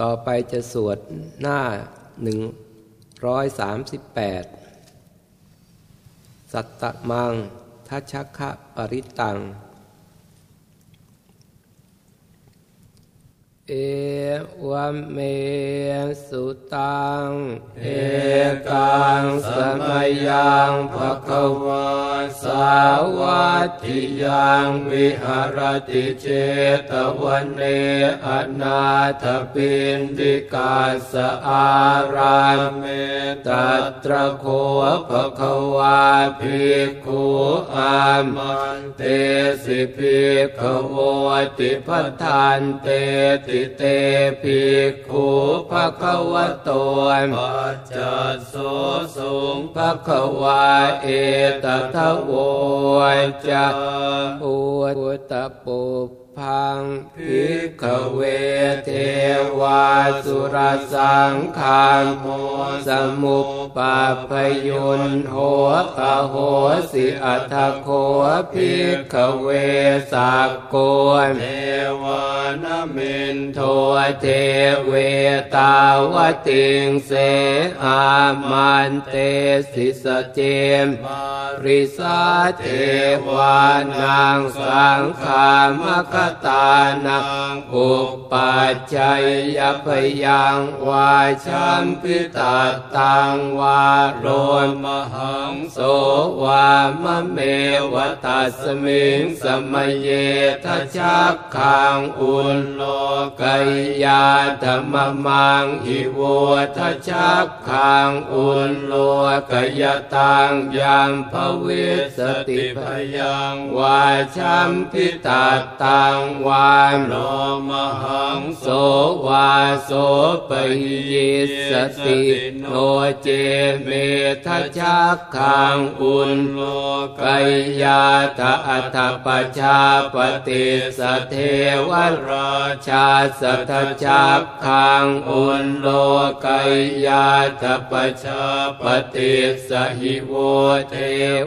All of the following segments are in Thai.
ต่อไปจะสวดหน้าหนึ่งร้อยสามสิบแปดสัตตมังทัชคะปริตัง เอวเมสุตัง เอกังสมัยยังภะคะวา สาวัติยังวิหารติเจตวันเนอนาถปินดิกาสอารามเมตัตระโคภะควาภิกขุอามันเตสิภิกขโวติพัทานเตติตเตภิกขุภะควโตปัจจัสโสสุงภะควาเอตทะวจะอุตปุพังพิกเวเทวาสุรสังขารโมสมุปปาพยุนโหคโหสิอัตโคพิกเวสักโกเทวา นมินโทเทเวตาวติงเสอามันเตสิสเจมริสาเทวานางสังขามคตานังอุปปัจจยพยังวาชัมพิตาตังวาโรมหังโสวามเมวตัสมิงสมเยทชักขังอุโลกยาธรรมมังอิวทชักขังอุลโลกยตังยามภวิสติพยังวาชัมพิตาตังวานโลมหังโสวาโสปยิสติโนเจเมทจักขังอุนโลกยาตอัตปชาปฏิสเทวรราชาสัทจักขังอุนโลกยาตปชาปฏิสหิโวเท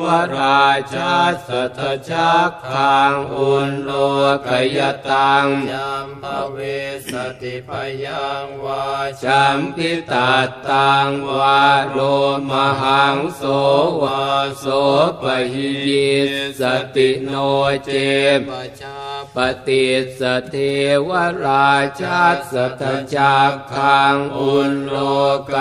วราชาสัทจักขังอุนโลกยตังยัมภเวสติพยังวาชัมพิตาตังวาโรมหังโสวาโสปหิยิสติโนเจปชา ปฏิสเทวราชาสัทจักขังอุนโลก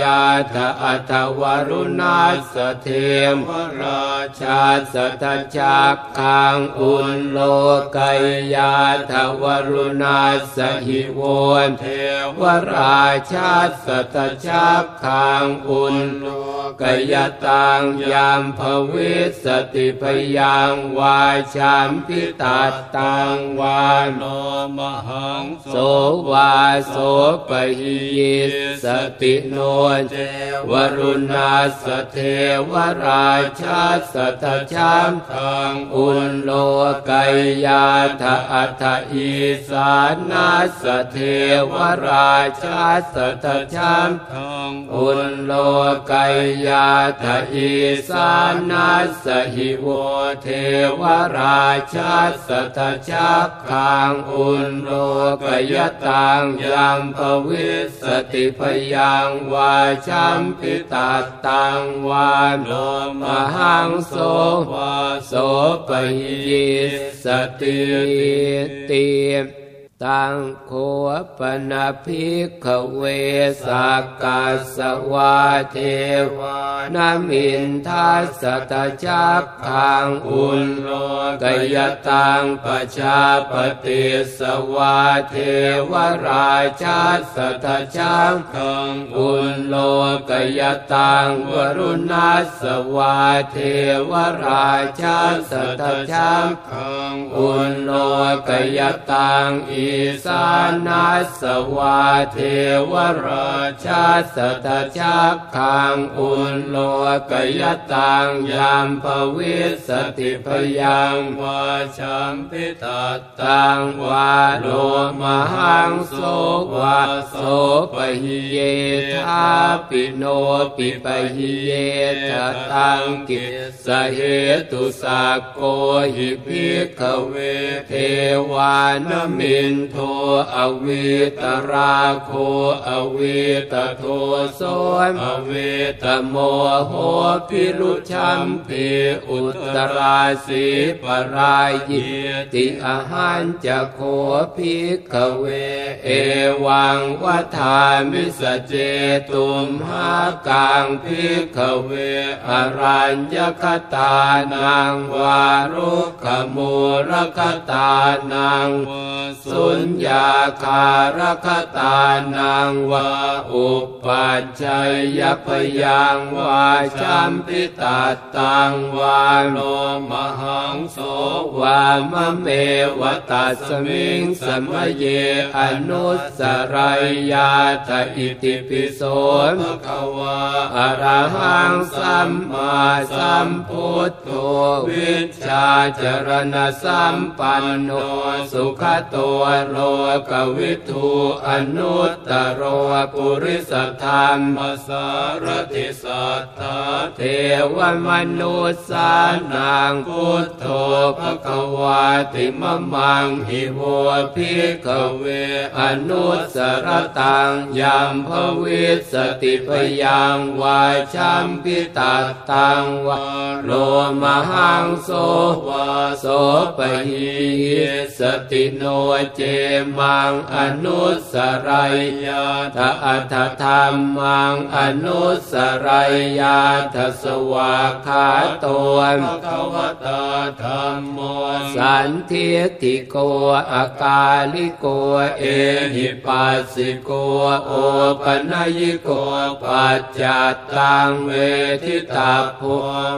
ยาตอัตวรุณาสเทมราชาสัทจักขังอุนโลกยาตวรุณาสหิโวนเทวราชาสัตจักขังอุนโล กยตังยามภวิสติพยังวาชามพิตาตังวาโนมหังโสวาโสปหิยิสติโนเจวรุณาสเทวราชาสัตชามทังอุนโลกยาทอัตอีสานาสเทวราชาสัตชามทังอุนโลกยยาทอีสานาสหิโวเทวราชาสัตชักขังอุนโลกยตังยังภวิสติพยังวาชัมพิตาตังวานโลมหังโสวาโสปยิสติติ ตังโคปนาภิกขเวสักาสวาเทวานามินทัสตจักขังอุลโลกยตังปชาปฏิสวาเทวราชาสตจักขังอุลโลกยตังวรุณาสวาเทวราชาสตจักขังอุลโลกยตังอิสานัสวาเทวราชาสตจักขังอุลโลกยตังยามภวิสติพยังวาชัมพิตตังวาโลมหังโสวาโส ปะหิยเยถาปิโนปิ ปะหิยเยถะ ตังกิสสะ เหตุสักโกหิภิกขะเวเทวานะมินโท อะวีตะราโค อะวีตะโทโส อะวีตะโมโห ภิรุ ฉัมภีอุตราสีปรายติอาหารจะโคภิกขเว เอวังวัฏามิสเจตุมหากังภิกขเวอรัญญคตานังวารุขมูรคตานังสุญญาคารคตานังวาอุปัชชัยยพยังวาชัมพิตาตังวาโลมหังโสวามะเมวตัสมิงสมเยอนุสรายยาตอิติปิโสภคะวาอรหังสัมมาสัมพุทโธวิชาจรณสัมปันโนสุขตัวโลกวิทูอนุตตโรปุริสธรรมสารติสัทธาเทวมนุสานังพุทโธภควาติมมังหิโวภิกเว อนุสรตังยามภวิสติพยังวาชัมพิตาตังวาโลมหังโสวาโสปหิสติโนเจมังอนุสรายยาตอัตธรรมังอนุสรายยาทสวาคาตวนภควตาธรรมโมสันเทติโกอากาลิโกเอหิปัสสิโกโอปนัยโกปัจจัตตังเวทิตาภู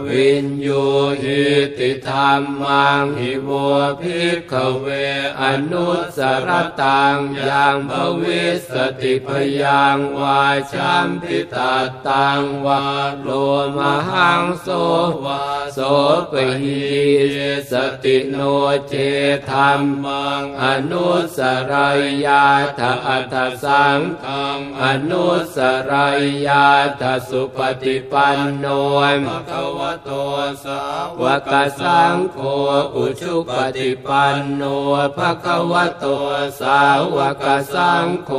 วินยูหิติธรรมังหิโวภิกขเวอนุสสรตังยังภวิสติพยังวาชัมพิตาตังวาโลมหังโสวาโสปหิสติโนเจธรรมังอนุสรายาทอัตสังฆังอนุสรายาทสุปฏิปันโนภะคะวะโตสาวกสังโฆอุชุปฏิปันโนภะคะวะโตสาวกสังโฆ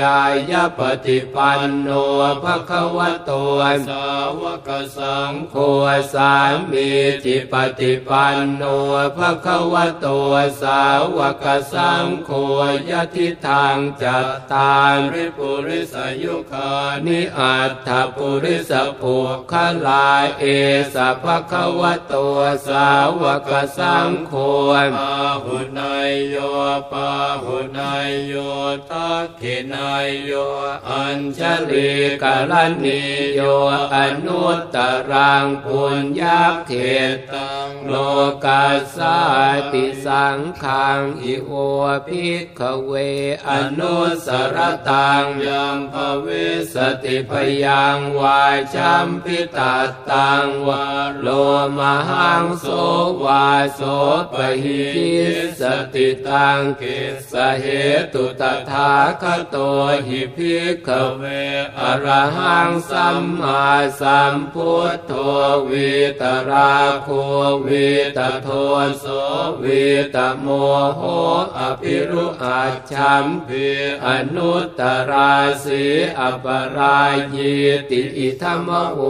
ยายปฏิปันโนภะคะวะโตสาวกสังโฆสามีจิปฏิปันโนภะคะวะโตสาวกสังโฆยะทิทางจัตตาริปุริสยุคานิอัตถปุริสภูคลาเอสะภะคะวะโตสาวกสังโฆปาหุนายโยปาหุนายโยทักขินายโย อัญชลีกาลนิโย อนุตตรังปุญญาเขตังโลกาสาติสังขังอิโอภิกขเว อนุสรตังยัมภเวสติพยังวาชัมพิตาตังวาโลมหังโสวาโสปหิสติตังเกสเหตุตถาคโตหิภิกขเวอรหังสัมมาสัมพุทโธวิตราโควิตโทโสวิตโมโหอภิรุอาชัมพิอนุตตราสีอปรายิติอิธรรมโว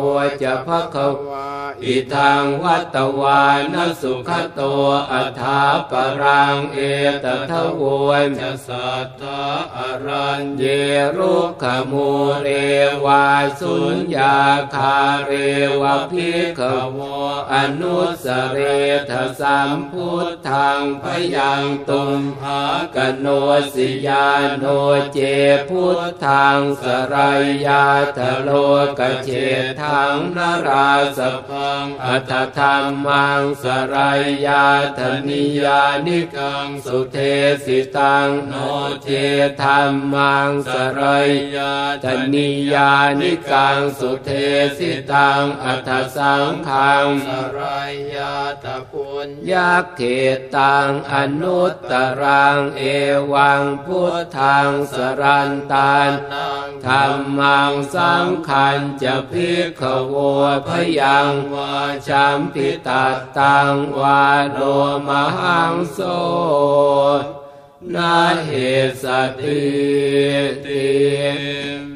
จะภควาอิทังวัตวานสุขโตอัฏฐาปรังเอตทะวนจะสัทธาอรัญเยรุขมูเรวาสุญญาคาเรวะพิขโวอนุสเรทสัมพุทธังพยังตุมหากโนสิยาโนเจพุทธังสรายาทโลกเจทังนราสพังอัตธรรมังสรายาธนิยานิกังสุเทสสิตังโนเจธรรมังสรยาธนิยานิกังสุเทสิตังอัตสังขังสรยาตะปุญญาเขตังอนุตตรังเอวังพุทธังสรันตานธรรมังสังขันจะพิขโวพยังวาชัมพิตตังวาโลมหังโส นาเหสติติ